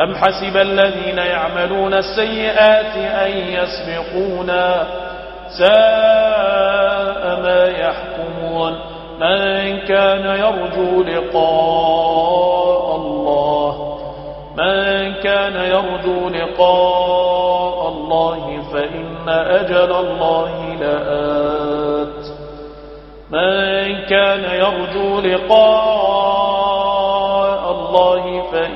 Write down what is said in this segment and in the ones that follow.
أم حسب الذين يعملون السيئات أن يسبقونا ساء ما يحكمون من كان يرجو لقاء الله من كان يرجو لقاء الله فإن أجل الله لآت من كان يرجو لقاء الله فإن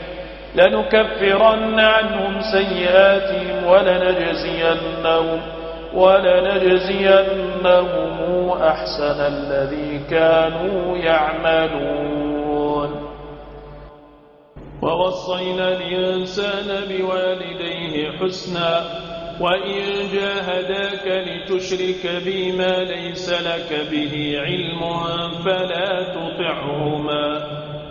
لنكفرن عنهم سيئاتهم ولنجزينهم, ولنجزينهم أحسن الذي كانوا يعملون. ووصينا الإنسان بوالديه حسنا وإن جاهداك لتشرك بي ما ليس لك به علم فلا تطعهما.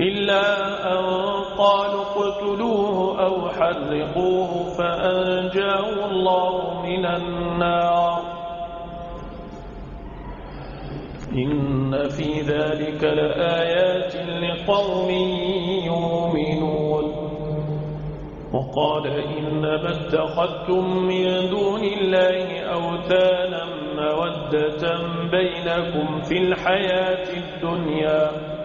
إلا أن قالوا اقتلوه أو حرقوه فأنجاه الله من النار. إن في ذلك لآيات لقوم يؤمنون. وقال إنما اتخذتم من دون الله أوتانا مودة بينكم في الحياة الدنيا.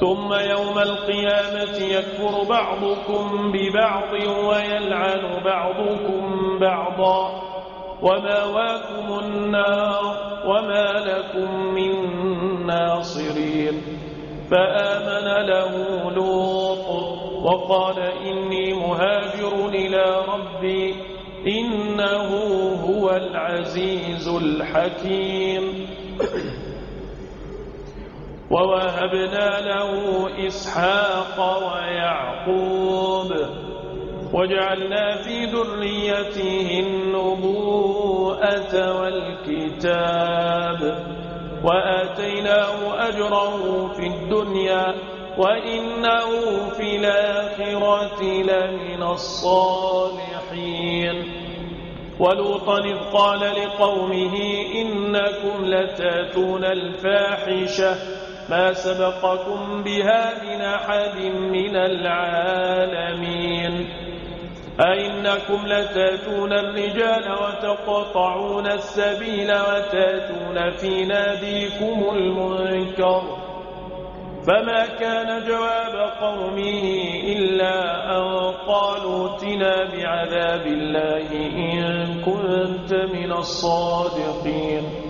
ثم يوم القيامة يكفر بعضكم ببعض ويلعن بعضكم بعضا. وما واكم النار وما لكم من ناصرين. فآمن له لوط وقال إني مهاجر إلى ربي إنه هو العزيز الحكيم. ووهبنا له إسحاق ويعقوب وجعلنا في ذريته النبوءة والكتاب وآتيناه أجره في الدنيا وإنه في الآخرة لمن الصالحين ولوطا إذ قال لقومه إنكم لتأتون الفاحشة ما سبقكم بها من أحد من العالمين. أئنكم لتأتون الرجال وتقطعون السبيل وتأتون في ناديكم المنكر. فما كان جواب قومه إلا أن قالوا اتنا بعذاب الله إن كنت من الصادقين.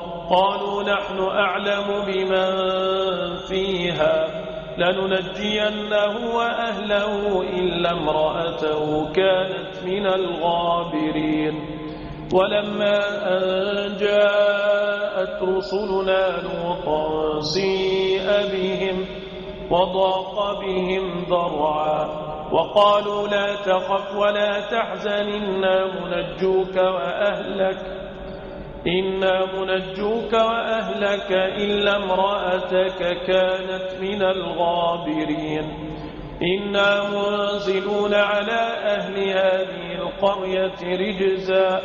قالوا نحن أعلم بمن فيها لننجينه وأهله إلا امرأته كانت من الغابرين ولما أن جاءت رسلنا لوطا سيء بهم وضاق بهم ضرعا وقالوا لا تخف ولا تحزن إنا منجوك وأهلك إنا منجوك وأهلك إلا امرأتك كانت من الغابرين إنا منزلون على أهل هذه القرية رجزا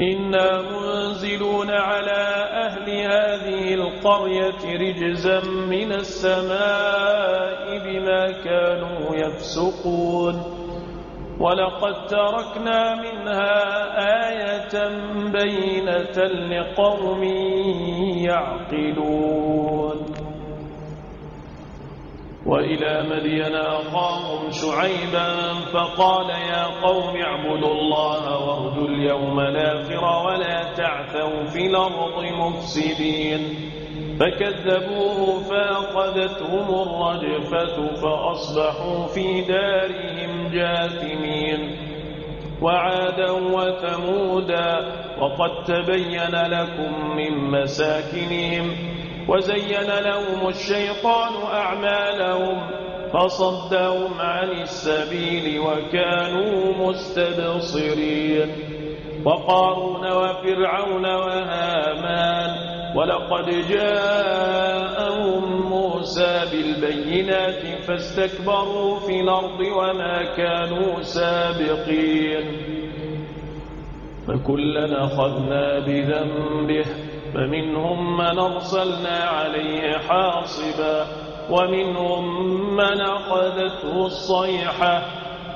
إنا منزلون على أهل هذه القرية رجزا من السماء بما كانوا يفسقون ولقد تركنا منها آية بينة لقوم يعقلون وإلى مدين أخاهم شعيبا فقال يا قوم اعبدوا الله واردوا اليوم الآخر ولا تعثوا في الأرض مفسدين فكذبوه فأخذتهم الرجفة فأصبحوا في دارهم جاثمين وعادا وثمودا وقد تبين لكم من مساكنهم وزين لهم الشيطان أعمالهم فصدهم عن السبيل وكانوا مستبصرين وقارون وفرعون وهامان ولقد جاءهم موسى بالبينات فاستكبروا في الأرض وما كانوا سابقين فكلنا أخذنا بذنبه فمنهم من أرسلنا عليه حاصبا ومنهم من أخذته الصيحة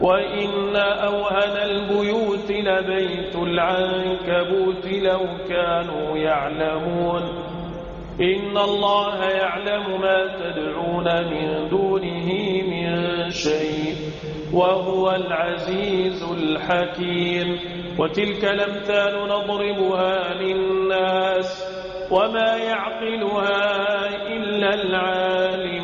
وإن أوهن البيوت لبيت العنكبوت لو كانوا يعلمون إن الله يعلم ما تدعون من دونه من شيء وهو العزيز الحكيم وتلك الأمثال نضربها للناس وما يعقلها إلا العالمون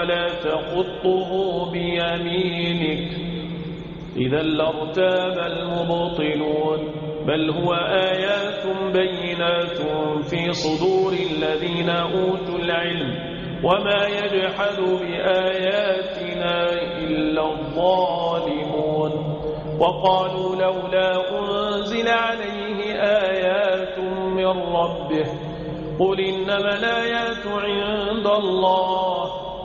ولا تقطه بيمينك. إذا لارتاب المبطلون. بل هو آيات بينات في صدور الذين أوتوا العلم. وما يجحد بآياتنا إلا الظالمون. وقالوا لولا أنزل عليه آيات من ربه. قل إنما الآيات عند الله.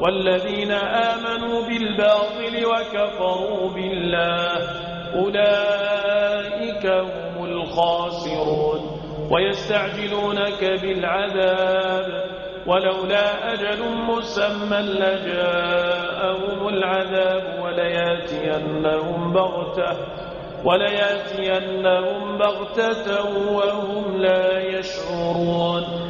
والذين آمنوا بالباطل وكفروا بالله أولئك هم الخاسرون ويستعجلونك بالعذاب ولولا أجل مسمى لجاءهم العذاب ولياتينهم بغتة ولياتينهم بغتة وهم لا يشعرون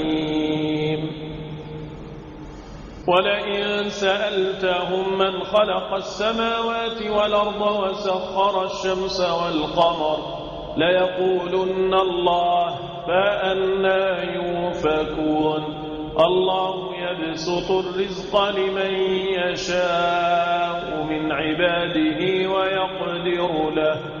ولئن سألتهم من خلق السماوات والأرض وسخر الشمس والقمر ليقولن الله فأنا يوفكون. الله يبسط الرزق لمن يشاء من عباده ويقدر له.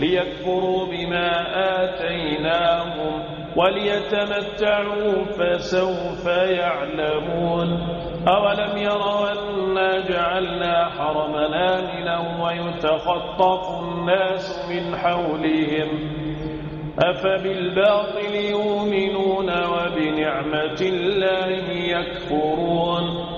ليكفروا بما آتيناهم وليتمتعوا فسوف يعلمون أولم يروا أنا جعلنا حرمنا منا ويتخطف الناس من حولهم أفبالباطل يؤمنون وبنعمة الله يكفرون